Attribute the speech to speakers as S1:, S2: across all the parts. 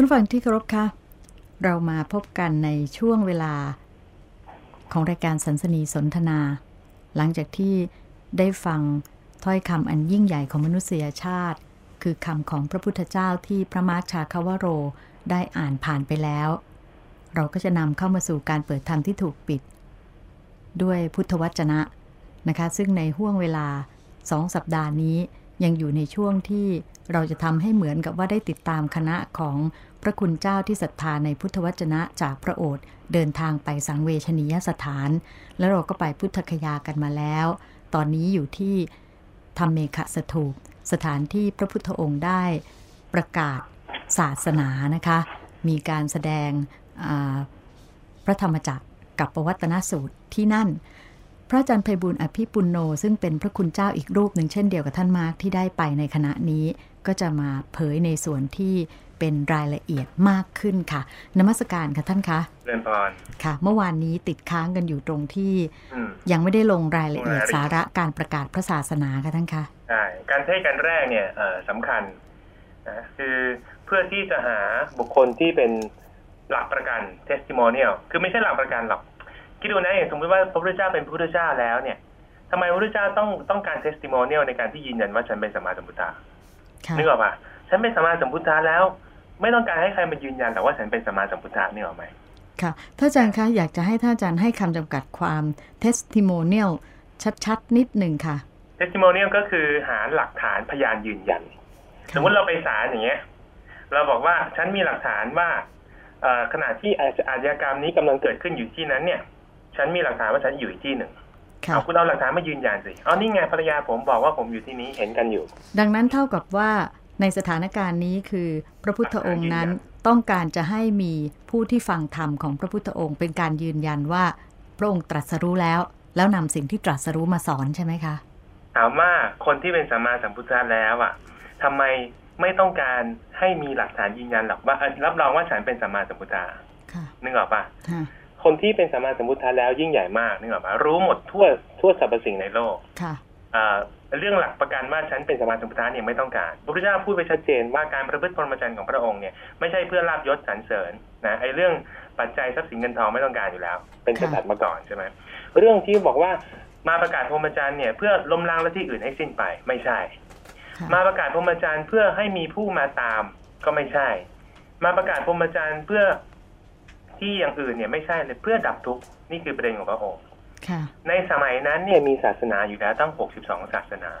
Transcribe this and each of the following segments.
S1: ท่านฟังที่เคารพคะเรามาพบกันในช่วงเวลา ของรายการสันสนีสนทนา หลังจากที่ได้ฟังถ้อยคำอันยิ่งใหญ่ของมนุษยชาติ คือคำของพระพุทธเจ้าที่พระมาร์ชาคาวโรได้อ่านผ่านไปแล้ว เราก็จะนำเข้ามาสู่การเปิดธรรมที่ถูกปิด ด้วยพุทธวจนะนะคะ ซึ่งในห่วงเวลาสองสัปดาห์นี้ยังอยู่ในช่วงที่เราจะทำให้เหมือนกับว่าได้ติดตามคณะของ พระคุณเจ้าที่ศรัทธาในพุทธวจนะจากพระโอษฐ์เดินทางไปสังเวชนียสถาน แล้วเราก็ไปพุทธคยากันมาแล้ว ตอนนี้อยู่ที่ธรรมเมฆสถูปสถานที่พระพุทธองค์ได้ประกาศศาสนานะคะ มีการแสดงพระธรรมจักรกับประวัตนสูตรที่นั่น พระอาจารย์ไพบุญอภิปุณโน ซึ่งเป็นพระคุณเจ้าอีกรูปหนึ่งเช่นเดียวกับท่านมาร์กที่ได้ไปในคณะนี้ ก็จะมาเผยในส่วนที่เป็นรายละเอียดมากขึ้นค่ะนมัสการค่ะท่านคะ
S2: เรียนพร
S1: ค่ะ เมื่อวานนี้ติดค้างกันอยู่ตรงที่ ยังไม่ได้ลงรายละเอียดสาระการประกาศพระศาสนาค่ะท่านคะ
S2: ใช่การเทศกันแรกเนี่ยสำคัญนะคือเพื่อที่จะหาบุคคลที่เป็นหลักประกัน testimonial คือไม่ใช่หลักประกันหรอกคิดดูนะอย่างสมมติว่าพระพุทธเจ้าเป็นพระพุทธเจ้าแล้วเนี่ยทำไมพระพุทธเจ้าต้องต้องการ testimonial ในการที่ยืนยันว่าฉันเป็นสมมาสัมพุทธา นึกออกปะฉันเป็นสมมาสัมพุทธาแล้ว ไม่ต้องการให้ใครมายืนยันแต่ว่าฉันเป็นสมมาสัมพุทธานี่หรอไหม
S1: ค่ะท่านอาจารย์คะอยากจะให้ท่านอาจารย์ให้คำจำกัดความ testimonial ชัดๆ นิดหนึ่งค่ะ
S2: testimonial ก็คือหาหลักฐานพยานยืนยัน สมมติเราไปศาลอย่างเงี้ย เราบอกว่าฉันมีหลักฐานว่าขณะที่อาชญากรรมนี้กำลังเกิดขึ้นอยู่ที่นั้นเนี่ย ฉันมีหลักฐานว่าฉันอยู่ที่หนึ่ง เอาคุณเอาหลักฐานมายืนยันสิเอานี่ไงภรรยาผมบอกว่าผมอยู่ที่นี้เห็นกันอยู่
S1: ดังนั้นเท่ากับว่าในสถานการณ์นี้คือพระพุทธองค์นั้นต้องการจะให้มีผู้ที่ฟังธรรมของพระพุทธองค์ เป็นการยืนยันว่าพระองค์ตรัสรู้แล้ว แล้วนำสิ่งที่ตรัสรู้มาสอนใช่ไหมคะ
S2: ถามว่าคนที่เป็นสัมมาสัมพุทธะแล้วอะทำไมไม่ต้องการให้มีหลักฐานยืนยันหรอกว่ารับรองว่าฉันเป็นสัมมาสัมพุทธะนึกออกปะ คนที่เป็นสัมมาสัมพุทธะแล้วยิ่งใหญ่มากนึกออกปะรู้หมดทั่วทั่วสรรพสิ่งในโลก
S1: ค่ะ
S2: เรื่องหลักประกันว่าฉันเป็นสมาสัมพุทธะเนี่ยไม่ต้องการ พระพุทธเจ้าพูดไปชัดเจนว่าการประพฤติพรหมจรรย์ของพระองค์เนี่ยไม่ใช่เพื่อลาบยศสรรเสริญนะไอ้เรื่องปัจจัยทรัพย์สินเงินทองไม่ต้องการอยู่แล้ว เป็นกษัตริย์มาก่อนใช่ไหมเรื่องที่บอกว่ามาประกาศพรหมจรรย์เนี่ยเพื่อล้มล้างและที่อื่นให้สิ้นไปไม่ใช่ มาประกาศพรหมจรรย์เพื่อให้มีผู้มาตามก็ไม่ใช่ มาประกาศพรหมจรรย์เพื่อ ที่อย่างอื่นเนี่ยไม่ใช่เลยเพื่อดับทุกข์นี่คือประเด็นของพระองค์ในสมัยนั้นเนี่ยมีศาสนาอยู่แล้วตั้งหกสิบสองศาสนา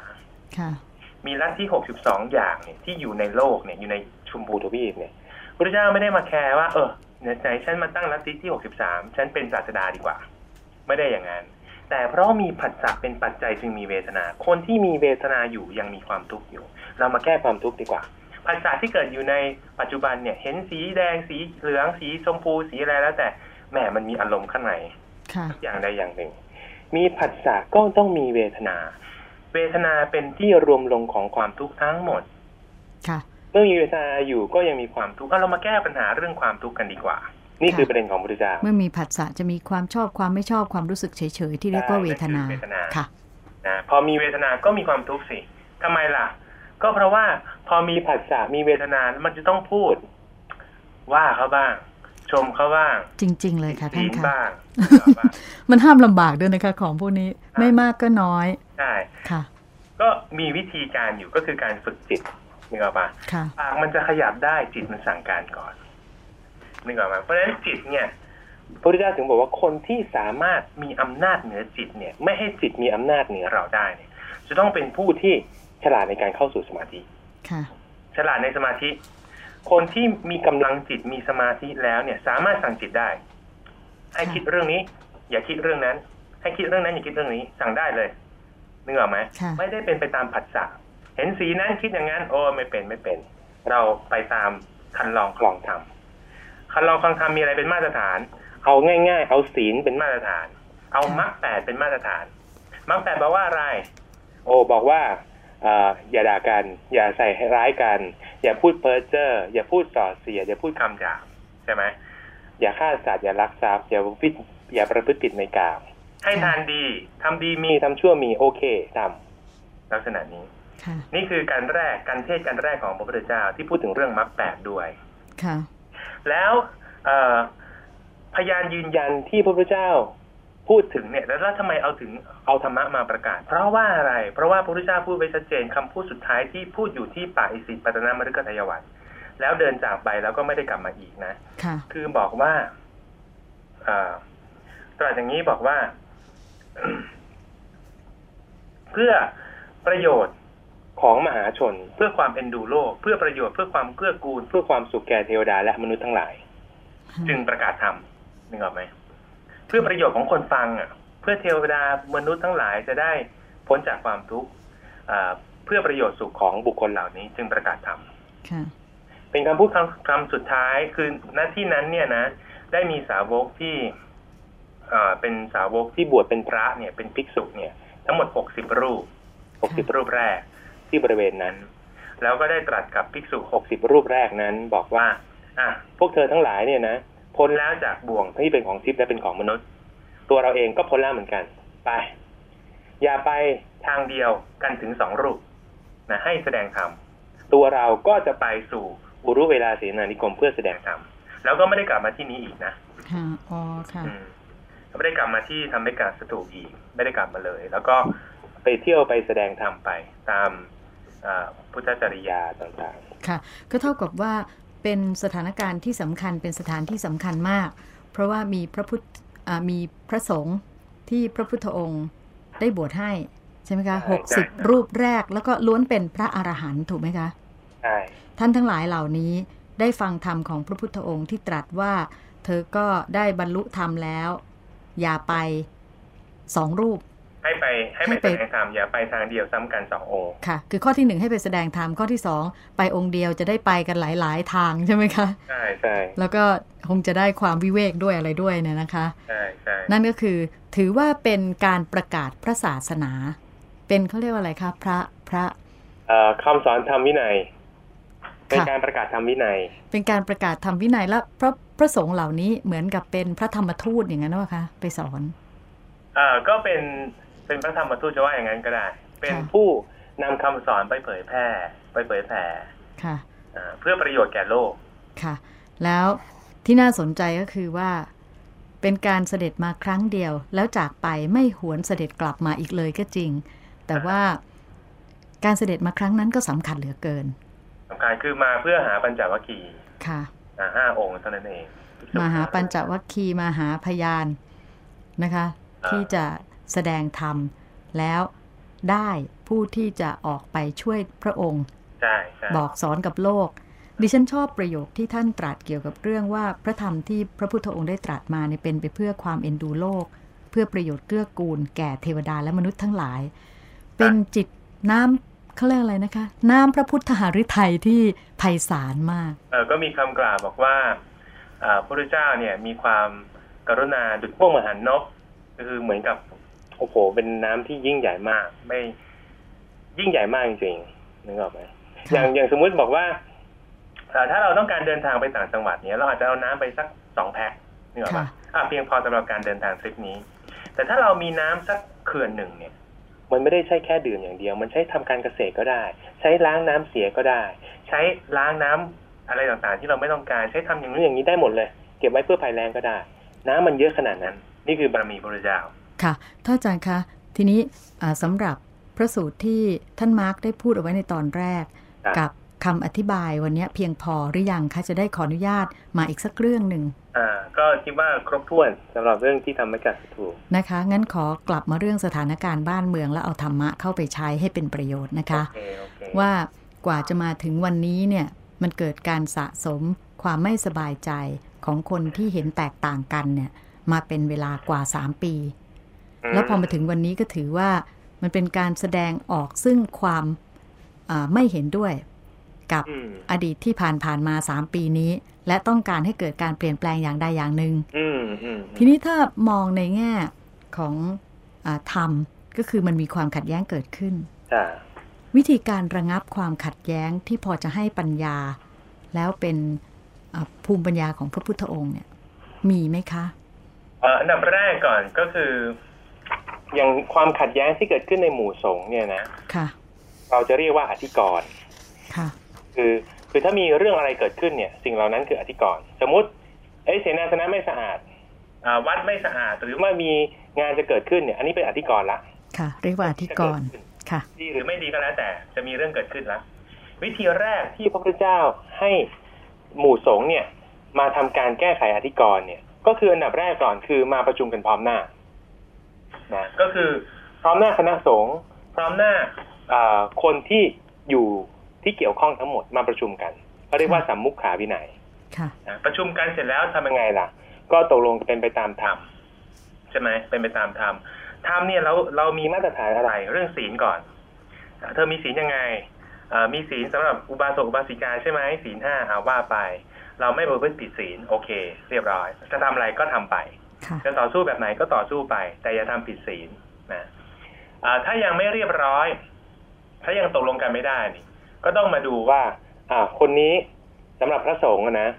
S2: มีลัทธิหกสิบสองอย่างเนี่ยที่อยู่ในโลกเนี่ยอยู่ในชุมพูทวีปเนี่ยพระเจ้าไม่ได้มาแคร์ว่า เออไหนฉันมาตั้งลัทธิที่หกสิบสามฉันเป็นศาสดาดีกว่า ไม่ได้อย่างนั้น แต่เพราะมีผัสสะเป็นปัจจัยจึงมีเวทนา คนที่มีเวทนาอยู่ยังมีความทุกข์อยู่ เรามาแก้ความทุกข์ดีกว่า ผัสสะที่เกิดอยู่ในปัจจุบันเนี่ย เห็นสีแดงสีเหลืองสีชมพูสีอะไรแล้วแต่แหมมันมีอารมณ์ข้างในอย่างใดอย่างหนึ่ง มีผัสสะก็ต้องมีเวทนา เวทนาเป็นที่รวมลงของความทุกข์ทั้งหมด
S1: ค่ะ
S2: เมื่อมีเวทนาอยู่ก็ยังมีความทุกข์เรามาแก้ปัญหาเรื่องความทุกข์กันดีกว่า นี่คือประเด็นของพระพุทธเจ้า
S1: เมื่อมีผัสสะจะมีความชอบความไม่ชอบความรู้สึกเฉยๆที่เรียกว่าเวทนาค่ะ
S2: นะพอมีเวทนาก็มีความทุกข์สิทำไมล่ะ ก็เพราะว่าพอมีผัสสะมีเวทนามันจะต้องพูด ว่าเขาบ้าง ชมเขาบ้าง
S1: จริง ๆ เลยค่ะท่าน
S2: ค่ะบ้าง
S1: มันห้ามลำบากด้วยนะคะ ของพวกนี้ไม่มากก็น้อย
S2: ใช่
S1: ค่ะ
S2: ก็มีวิธีการอยู่ก็คือการฝึกจิตนึกออกปะปากมันจะขยับได้จิตมันสั่งการก่อนนึกออกไหมเพราะฉะนั้นจิตเนี่ยพระพุทธเจ้าถึงบอกว่าคนที่สามารถมีอำนาจเหนือจิตเนี่ย ไม่ให้จิตมีอำนาจเหนือเราได้เนี่ย จะต้องเป็นผู้ที่ ฉลาดในการเข้าสู่สมาธิ
S1: ค่ะ
S2: ฉลาดในสมาธิ คนที่มีกำลังจิตมีสมาธิแล้วเนี่ย สามารถสั่งจิตได้ ให้คิดเรื่องนี้ อย่าคิดเรื่องนั้น ให้คิดเรื่องนั้นอย่าคิดเรื่องนี้ สั่งได้เลยนึกออกไหมไม่ได้เป็นไปตามผัสสะเห็นสีนั้นคิดอย่างนั้นโอ้ไม่เป็นไม่เป็น เราไปตามคันลองคลองธรรมคันลองคลองธรรมมีอะไรเป็นมาตรฐาน เอาง่าย ๆ เอาศีลเป็นมาตรฐาน เอามรรคแปดเป็นมาตรฐานมรรคแปดบอกว่าอะไร โอ้บอกว่า อย่าด่ากัน อย่าใส่ให้ร้ายกัน อย่าพูดเพ้อเจ้ออย่าพูดส่อเสีย อย่าพูดคำหยาบใช่ไหมอย่าฆ่าสัตว์อย่าลักทรัพย์อย่าพิอย่าประพฤติผิดในกามให้ทานดีทำดีมีทำชั่วมีโอเคทำลักษณะนี้นี่คือการแรกการเทศการแรกของพระพุทธเจ้าที่พูดถึงเรื่องมรรคแปดด้วย
S1: ค่ะ
S2: แล้วเอ่อพยานยืนยันที่พระพุทธเจ้า พูดถึงเนี่ยแล้วทำไมเอาถึงเอาธรรมะมาประกาศ เพราะว่าอะไร เพราะว่าพระพุทธเจ้าพูดไว้ชัดเจนคำพูดสุดท้ายที่พูดอยู่ที่ป่าอิสิปตนามฤคทายวันแล้วเดินจากไปแล้วก็ไม่ได้กลับมาอีกนะ
S1: ค่ะ
S2: คือบอกว่าเอ่อตรัสอย่างนี้บอกว่า เพื่อประโยชน์ของมหาชน เพื่อความเอ็นดูโลก เพื่อประโยชน์เพื่อความเกื้อกูล เพื่อความสุขแก่เทวดาและมนุษย์ทั้งหลาย จึงประกาศธรรมนึกออกไหม เพื่อประโยชน์ของคนฟังอะเพื่อเทวดามนุษย์ทั้งหลายจะได้พ้นจากความทุกข์อ่าเพื่อประโยชน์สุขของบุคคลเหล่านี้จึงประกาศธรรม
S1: ค่ะ
S2: เป็นคำพูดคำคำสุดท้ายคือณที่นั้นเนี่ยนะ ได้มีสาวกที่เอ่อเป็นสาวกที่บวชเป็นพระเนี่ยเป็นภิกษุเนี่ย ทั้งหมดหกสิบรูปหกสิบรูปแรกที่บริเวณนั้น แล้วก็ได้ตรัสกับภิกษุหกสิบรูปแรกนั้น บอกว่า อะพวกเธอทั้งหลายเนี่ยนะ พ้นแล้วจากบ่วงที่เป็นของทิพย์และเป็นของมนุษย์ ตัวเราเองก็พ้นแล้วเหมือนกัน ไป อย่าไปทางเดียวกันถึงสองรูปนะให้แสดงธรรมตัวเราก็จะไปสู่อุรุเวลาเสนานิคมเพื่อแสดงธรรมแล้วก็ไม่ได้กลับมาที่นี้อีกนะ
S1: ค่ะอ๋อค่ะ
S2: อืมไม่ได้กลับมาที่ทำให้การสถูปอีก ไม่ได้กลับมาเลย แล้วก็ไปเที่ยวไปแสดงธรรมไปตามอ่าพุทธจริยาต่าง
S1: ค่ะ ก็เท่ากับว่า เป็นสถานการณ์ที่สำคัญเป็นสถานที่สำคัญมาก เพราะว่ามีพระพุทธอ่ามีพระสงฆ์ที่พระพุทธองค์ได้บวชให้ใช่ไหมคะหกสิบรูปแรกแล้วก็ล้วนเป็นพระอรหันต์ถูกไหมคะ
S2: ๆใช่
S1: ท่านทั้งหลายเหล่านี้ได้ฟังธรรมของพระพุทธองค์ที่ตรัสว่า เธอก็ได้บรรลุธรรมแล้ว อย่าไปสองรูป
S2: ให้ไปให้
S1: ให้
S2: ไป
S1: ไป
S2: แสดงธรรมอย่าไปทางเดียวซ้ำกันสององค์
S1: ค่ะ คือข้อที่หนึ่งให้ไปแสดงธรรมข้อที่สองไปองค์เดียวจะได้ไปกันหลาย ๆ ทางใช่ไหมคะ
S2: ใช่ใช่
S1: แล้วก็คงจะได้ความวิเวกด้วยอะไรด้วยเนี่ยนะคะ
S2: ใช่ใช่
S1: นั่นก็คือถือว่าเป็นการประกาศพระศาสนา เป็นเขาเรียกว่าอะไรคะพระพระ
S2: เอ่อคำสอนธรรมวินัย เป็น
S1: ค่ะ
S2: การประกาศธรรมวินัย
S1: เป็นการประกาศธรรมวินัยและพระพระสงฆ์เหล่านี้เหมือนกับเป็นพระธรรมทูตอย่างนั้นว่าคะไปสอน
S2: อ่าก็เป็น เป็นพระธรรมทูตจะว่าอย่างนั้นก็ได้ เป็น
S1: ค่ะ
S2: ผู้นำคำสอนไปเผยแพร่ ไปเผยแผ่
S1: ค่ะ
S2: อ่าเพื่อประโยชน์แก่โลก
S1: ค่ะ แล้วที่น่าสนใจก็คือว่า เป็นการเสด็จมาครั้งเดียว แล้วจากไปไม่หวนเสด็จกลับมาอีกเลยก็จริง แต่ว่าการเสด็จมาครั้งนั้นก็สำคัญเหลือเกิน
S2: สำคัญคือมาเพื่อหาปัญจวัคคีย์
S1: ค่ะ
S2: อ่าห้าองค์เท่านั้นเอง
S1: มาหาปัญจวัคคีย์มาหาพยานนะคะ
S2: อ่า
S1: ที่จะ แสดงธรรม แล้วได้ผู้ที่จะออกไปช่วยพระองค์
S2: ใช่ใช่
S1: บอกสอนกับโลก ดิฉันชอบประโยคที่ท่านตรัสเกี่ยวกับเรื่องว่าพระธรรมที่พระพุทธองค์ได้ตรัสมาเนี่ยเป็นไปเพื่อความเอ็นดูโลก เพื่อประโยชน์เกื้อกูล แก่เทวดาและมนุษย์ทั้งหลาย เป็นจิตน้ำเขาเรียกอะไรนะคะ น้ำพระพุทธหฤทัยที่ไพศาลมาก
S2: เออก็มีคำกล่าวบอกว่าอ่าพระพุทธเจ้าเนี่ยมีความกรุณาดุจพวกมหันนกก็คือเหมือนกับ โอ้โห เป็นน้ำที่ยิ่งใหญ่มาก ไม่ยิ่งใหญ่มากจริงๆนึกออกไหม
S1: ค่ะ
S2: อย่างอย่างสมมุติบอกว่าอ่าถ้าเราต้องการเดินทางไปต่างจังหวัดเนี่ยเราอาจจะเอาน้ำไปสักสองแพ็คนึกออกปะ
S1: ค่ะ
S2: อะเพียงพอสำหรับการเดินทางทริปนี้ แต่ถ้าเรามีน้ำสักเขื่อนหนึ่งเนี่ย มันไม่ได้ใช่แค่ดื่มอย่างเดียว มันใช้ทำการเกษตรก็ได้ ใช้ล้างน้ำเสียก็ได้ ใช้ล้างน้ำอะไรต่างๆ ที่เราไม่ต้องการใช้ทำอย่างนู้นอย่างนี้ได้หมดเลย เก็บไว้เพื่อภัยแรงก็ได้ น้ำมันเยอะขนาดนั้น นี่คือบารมีพระพุทธเจ้า
S1: ค่ะท่านอาจารย์คะทีนี้อ่าสำหรับพระสูตรที่ท่านมาร์กได้พูดเอาไว้ในตอนแรก
S2: ครับ
S1: กับคำอธิบายวันนี้เพียงพอหรือยังคะจะได้ขออนุญาตมาอีกสักเรื่องหนึ่ง
S2: อ่าก็คิดว่าครบถ้วนสำหรับเรื่องที่ทำให้การถูก
S1: นะคะ งั้นขอกลับมาเรื่องสถานการณ์บ้านเมือง แล้วเอาธรรมะเข้าไปใช้ให้เป็นประโยชน์นะคะ
S2: โอเคโอเค
S1: ว่ากว่าจะมาถึงวันนี้เนี่ยมันเกิดการสะสมความไม่สบายใจของคนที่เห็นแตกต่างกันเนี่ยมาเป็นเวลากว่า 3 ปี แล้วพอมาถึงวันนี้ก็ถือว่ามันเป็นการแสดงออกซึ่งความอ่าไม่เห็นด้วยกับ
S2: อืม
S1: อดีตที่ผ่านผ่านมา3ปีนี้ และต้องการให้เกิดการเปลี่ยนแปลงอย่างใดอย่างหนึ่ง
S2: อืมอืม
S1: ทีนี้ถ้ามองในแง่ของอาธรรมก็คือมันมีความขัดแย้งเกิดขึ้น
S2: จ้า
S1: วิธีการระงับความขัดแย้งที่พอจะให้ปัญญา แล้วเป็นอ่าภูมิปัญญาของพระพุทธองค์เนี่ย มีไหมคะ
S2: เอ่ออันดับแรกก่อนก็คือ อย่างความขัดแย้งที่เกิดขึ้นในหมู่สงฆ์เนี่ยนะ
S1: ค่ะ
S2: เราจะเรียกว่าอธิกรณ์
S1: ค่ะ
S2: คือคือถ้ามีเรื่องอะไรเกิดขึ้นเนี่ย สิ่งเหล่านั้นคืออธิกรณ์สมมติเอ้ยเสนาสนะไม่สะอาดอ่าวัดไม่สะอาดหรือว่ามีงานจะเกิดขึ้นเนี่ย อันนี้เป็นอธิกรณ์ละ
S1: ค่ะ เรียกว่าอธิกรณ์ค่ะ
S2: ดีหรือไม่ดีก็แล้วแต่จะมีเรื่องเกิดขึ้นละวิธีแรกที่พระพุทธเจ้าให้หมู่สงฆ์เนี่ย มาทำการแก้ไขอธิกรณ์เนี่ย ก็คืออันดับแรกก่อนคือมาประชุมกันพร้อมหน้า นะก็คือพร้อมหน้าคณะสงฆ์พร้อมหน้าคนที่อยู่ที่เกี่ยวข้องทั้งหมดมาประชุมกันเขาเรียกว่าสัมมุขขาวินัยประชุมกันเสร็จแล้วทำยังไงล่ะ ก็ตกลงเป็นไปตามธรรมใช่ไหมเป็นไปตามธรรมธรรมเนี่ยเราเรามีมาตรฐานอะไรเรื่องศีลก่อน เธอมีศีลยังไงมีศีลสำหรับอุบาสกอุบาสิกาใช่ไหมศีลห้าเอาว่าไป เราไม่ประพฤติผิดศีลโอเค เรียบร้อย จะทำอะไรก็ทำไป จะต่อสู้แบบไหนก็ต่อสู้ไป แต่อย่าทำผิดศีลนะถ้ายังไม่เรียบร้อย ถ้ายังตกลงกันไม่ได้นี่ก็ต้องมาดูว่า อ่า คนนี้สำหรับพระสงฆ์นะ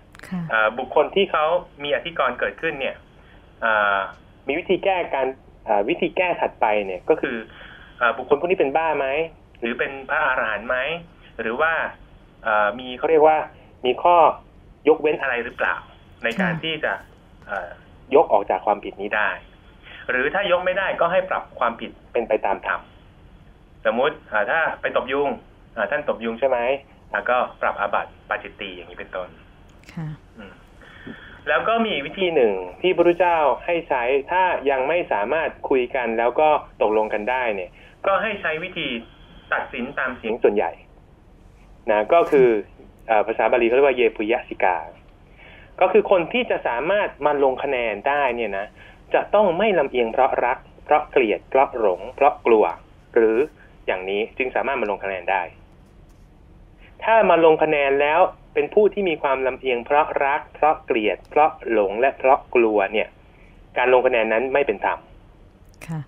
S2: บุคคลที่เขามีอธิกรณ์เกิดขึ้นเนี่ยมีวิธีแก้การวิธีแก้ถัดไปเนี่ยก็คืออบุคคลพวกนี้เป็นบ้าไหมหรือเป็นพระอาหารหันต์ไหมหรือว่ามีเขาเรียกว่ามีข้อยกเว้นอะไรหรือเปล่า ในการที่จะ ยกออกจากความผิดนี้ได้ หรือถ้ายกไม่ได้ก็ให้ปรับความผิดเป็นไปตามธรรมสมมุติถ้าไปตบยุงท่านตบยุงใช่ไหมก็ปรับอาบัติปาจิตตีอย่างนี้เป็นต้นแล้วก็มีวิธีหนึ่งที่พระพุทธเจ้าให้ใช้ถ้ายังไม่สามารถคุยกันแล้วก็ตกลงกันได้เนี่ย ก็ให้ใช้วิธีตัดสินตามเสียงส่วนใหญ่นะก็คืออภาษาบาลีเขาเรียกว่าเยปุยสิกา ก็คือคนที่จะสามารถมาลงคะแนนได้เนี่ยนะ จะต้องไม่ลำเอียงเพราะรัก เพราะเกลียด เพราะหลง เพราะกลัว หรืออย่างนี้จึงสามารถมาลงคะแนนได้ ถ้ามาลงคะแนนแล้วเป็นผู้ที่มีความลำเอียงเพราะรัก เพราะเกลียด เพราะหลงและเพราะกลัวเนี่ย การลงคะแนนนั้นไม่เป็นธรรม
S1: ค่ะ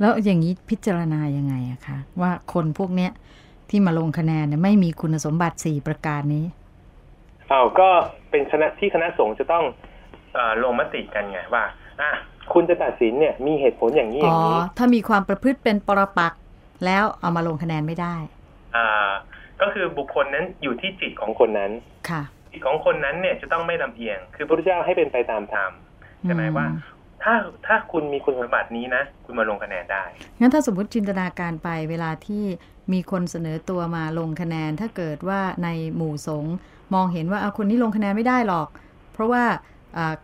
S1: แล้วอย่างนี้พิจารณายังไงอะคะว่าคนพวกเนี้ยที่มาลงคะแนนเนี่ยไม่มีคุณสมบัติสี่ประการนี้
S2: อ้าวก็เป็นคณะที่คณะสงฆ์จะต้องอลงมติกันไงว่าอะคุณจะตัดสินเนี่ยมีเหตุผลอย่างนี้อย่างนี้
S1: ถ้ามีความประพฤติเป็นปรปักแล้วเอามาลงคะแนนไม่ได้
S2: อ่า ก็คือบุคคลนั้นอยู่ที่จิตของคนนั้น
S1: ค่ะ
S2: จิตของคนนั้นเนี่ยจะต้องไม่ลำเอียง คือพระพุทธเจ้าให้เป็นไปตามธรรมใช่ไหมว่า ถ้าถ้าคุณมีคุณสมบัตินี้นะ คุณมาลงคะแนนได้
S1: งั้นถ้าสมมติจินตนาการไปเวลาที่มีคนเสนอตัวมาลงคะแนนถ้าเกิดว่าในหมู่สงฆ์ มองเห็นว่าเอาคนนี้ลงคะแนนไม่ได้หรอก เพราะว่า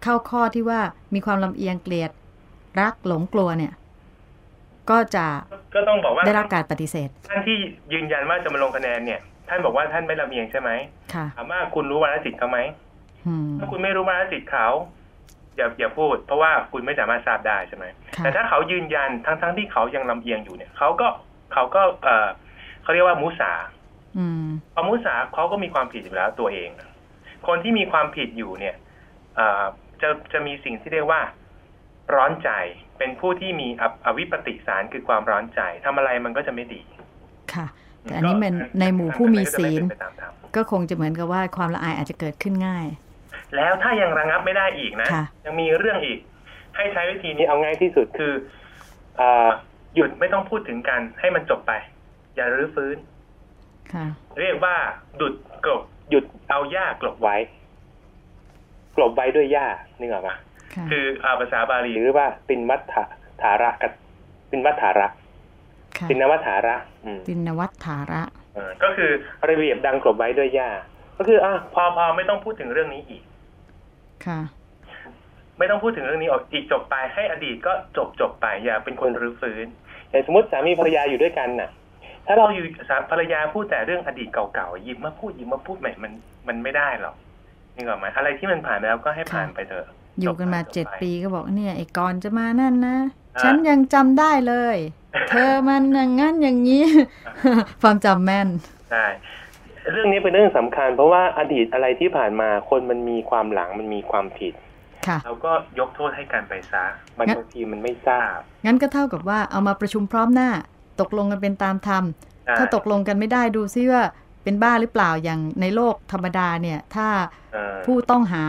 S1: เข้าข้อที่ว่ามีความลำเอียงเกลียดรักหลงกลัวเนี่ย ก็จะ
S2: ก็ต้องบอกว่า
S1: ได้รับการปฏิเสธ
S2: ท่านที่ยืนยันว่าจะมาลงคะแนนเนี่ย ท่านบอกว่าท่านไม่ลำเอียงใช่ไหม
S1: ค่ะ
S2: ถามว่าคุณรู้วาระจิตเขาไหมถ้าคุณไม่รู้วาระจิตเขาอย่าอย่าพูด เพราะว่าคุณไม่สามารถทราบได้ใช่ไหมแต่ถ้าเขายืนยันทั้งทั้งที่เขายังลำเอียงอยู่เนี่ยเขาก็เขาก็เออเขาเรียกว่ามุสา พอมุสาเขาก็มีความผิดอยู่แล้วตัวเอง คนที่มีความผิดอยู่เนี่ยจะจะมีสิ่งที่เรียกว่าร้อนใจ เป็นผู้ที่มีอวิปปิสารคือความร้อนใจทำอะไรมันก็จะไม่ดี
S1: ค่ะ แต่อันนี้เป็นในหมู่ผู้มีศีล ก็คงจะเหมือนกับว่าความละอายอาจจะเกิดขึ้นง่าย
S2: แล้วถ้ายังระงับไม่ได้อีกนะ ยังมีเรื่องอีก ให้ใช้วิธีนี้เอาง่ายที่สุดคืออหยุดไม่ต้องพูดถึงกันให้มันจบไป อย่ารื้อฟื้น เรียกว่าดุดกลบหยุดเอาหญ้ากลบไว้ กลบไว้ด้วยหญ้านึกออกไหมคืออาภาษาบาลีหรือว่าปินวัฏฐาระกับปินวัฏฐาระปินนวัฏฐาระ
S1: ปินนวัฏฐาระ
S2: ก็คือระเบียบดังกลบไว้ด้วยหญ้าก็คืออะพอพอไม่ต้องพูดถึงเรื่องนี้อีก
S1: ค่ะ
S2: ไม่ต้องพูดถึงเรื่องนี้ออกอีกจบไปให้อดีตก็จบจบไปอย่าเป็นคนรื้อฟื้นอย่างสมมติสามีภรรยาอยู่ด้วยกันน่ะ ถ้าเราอยู่ภรรยาพูดแต่เรื่องอดีตเก่าๆยิ้มมาพูดยิ้มมาพูดใหม่มันมันไม่ได้หรอกนี่หรอไหมอะไรที่มันผ่านไปแล้วก็ให้ผ่านไปเถอะ
S1: อยู่กันมาเจ็ดปีก็บอกเนี่ยไอ้กอนจะมานั่นนะฉันยังจำได้เลย เธอมันอย่างงั้นอย่างนี้ ความจำแม่น
S2: ใช่เรื่องนี้เป็นเรื่องสำคัญ เพราะว่าอดีตอะไรที่ผ่านมาคนมันมีความหลังมันมีความผิดเราก็ยกโทษให้กันไปซะบางทีมันไม่ทราบ
S1: งั้นก็เท่ากับว่าเอามาประชุมพร้อมหน้า ตกลงกันเป็นตามธรรม ถ้าตกลงกันไม่ได้ดูซิว่าเป็นบ้าหรือเปล่าอย่างในโลกธรรมดาเนี่ย ถ้าผู้ต้องหา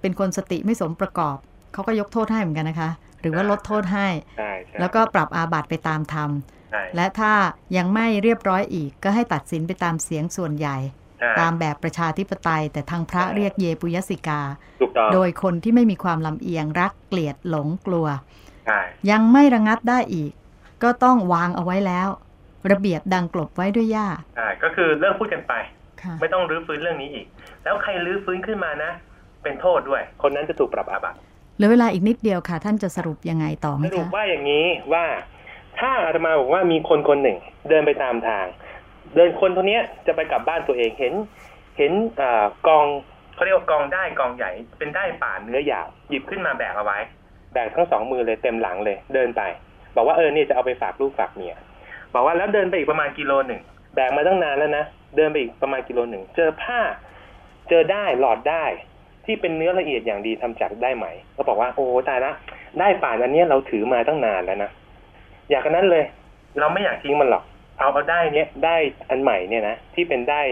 S1: เป็นคนสติไม่สมประกอบ เขาก็ยกโทษให้เหมือนกันนะคะ หรือว่าลดโทษให้ แล้วก็ปรับอาบัติไปตามธรรม และถ้ายังไม่เรียบร้อยอีกก็ให้ตัดสินไปตามเสียงส่วนใหญ่
S2: ใช่
S1: ตามแบบประชาธิปไตย แต่ทางพระ
S2: ใช่
S1: เรียกเยปุยสิกา
S2: ถูกต้อง
S1: โดยคนที่ไม่มีความลำเอียงรักเกลียดหลงกลัว
S2: ใช่
S1: ยังไม่ระงับได้อีก ก็ต้องวางเอาไว้แล้ว ระเบียบดังกลบไว้ด้วยหญ้า
S2: ใช่ก็คือเลิกพูดกันไป
S1: ค่ะ
S2: ไม่ต้องรื้อฟื้นเรื่องนี้อีก แล้วใครรื้อฟื้นขึ้นมานะ เป็นโทษด้วย คนนั้นจะถูกปรับอาบัติ
S1: เหลือเวลาอีกนิดเดียวค่ะ ท่านจะสรุปยังไงต่อไหม
S2: สรุป
S1: คะ
S2: ว่าอย่างนี้ว่าถ้าอาตมาบอกว่ามีคนคนหนึ่ง เดินไปตามทาง เดินคนคนเนี้ยจะไปกลับบ้านตัวเองเห็น เห็นอากองเขาเรียกว่ากองได้กองใหญ่ เป็นได้ป่าเนื้อหยาบหยิบขึ้นมาแบกเอาไว้แบกทั้งสองมือเลยเต็มหลังเลย เดินไป บอกว่าเออเนี่ยจะเอาไปฝากลูกฝากเมียบอกว่าแล้วเดินไปอีกประมาณกิโลหนึ่งแบกมาตั้งนานแล้วนะเดินไปอีกประมาณกิโลหนึ่งเจอผ้า เจอได้หลอดได้ที่เป็นเนื้อละเอียดอย่างดีทำจากได้ไหม ก็บอกว่าโอ้ตายละได้ป่านอันนี้เราถือมาตั้งนานแล้วนะอยากกันนั้นเลย เราไม่อยากทิ้งมันหรอก เอาเอาได้เนี้ยได้อันใหม่เนี่ยนะที่เป็นได้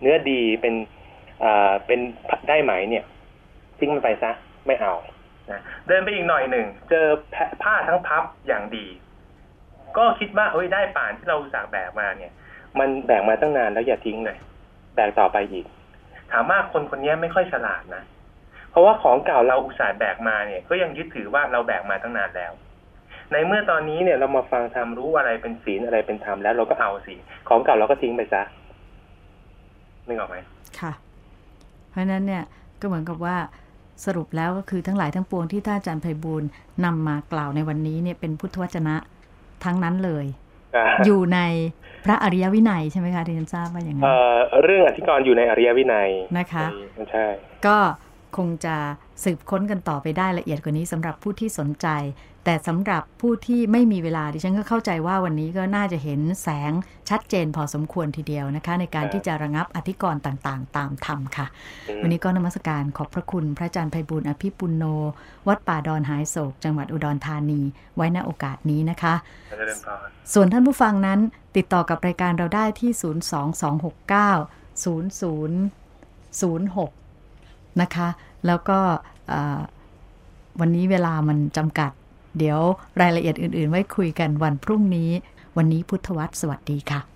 S2: เนื้อดีเป็นอ่อเป็นได้ไหมเนี่ยทิ้งมันไปซะไม่เอา นะเดินไปอีกหน่อยหนึ่งเจอแผ้าทั้งพับอย่างดี ก็คิดว่าเฮ้ยได้ป่านที่เราอุตส่าห์แบกมาเนี่ย มันแบกมาตั้งนานแล้วอย่าทิ้งเลยแบกต่อไปอีก ถามว่าคนคนนี้ไม่ค่อยฉลาดนะเพราะว่าของเก่าเราอุตส่าห์แบกมาเนี่ย ก็ยังยึดถือว่าเราแบกมาตั้งนานแล้ว ในเมื่อตอนนี้เนี่ยเรามาฟังธรรมรู้อะไรเป็นศีลอะไรเป็นธรรมแล้วเราก็เอาสิของเก่าเราก็ทิ้งไปซะนึกออกไหม
S1: ค่ะ เพราะนั้นเนี่ยก็เหมือนกับว่า สรุปแล้วก็คือทั้งหลายทั้งปวงที่ท่านอาจารย์ไพบูลย์นำมากล่าวในวันนี้เนี่ยเป็นพุทธวจนะทั้งนั้นเลย
S2: อ่า
S1: อยู่ในพระอริยวินัยใช่ไหมคะที่ฉันทราบว่าอย่างนั้
S2: เอ่
S1: น
S2: อเรื่องอธิกรณ์อยู่ในอริยวินัย
S1: นะคะ
S2: ใช่
S1: ก็ คงจะสืบค้นกันต่อไปได้ละเอียดกว่านี้สำหรับผู้ที่สนใจ แต่สำหรับผู้ที่ไม่มีเวลาดิฉันก็เข้าใจว่าวันนี้ก็น่าจะเห็นแสงชัดเจนพอสมควรทีเดียวนะคะ ในการที่จะระงับอธิกรณ์ต่างๆ ตามธรรมค่ะ
S2: อืม
S1: วันนี้ก็นมัสการขอบพระคุณพระอาจารย์ไพบุญอภิปุณโน วัดป่าดอนหายโศก จังหวัดอุดรธานี ไว้ณโอกาสนี้นะคะ
S2: เจริญพร
S1: ส่วนท่านผู้ฟังนั้น ติดต่อกับรายการเราได้ที่ 022690006 นะคะ แล้วก็วันนี้เวลามันจำกัด เดี๋ยวรายละเอียดอื่น ๆ ไว้คุยกันวันพรุ่งนี้ วันนี้พุทธวัตรสวัสดีค่ะ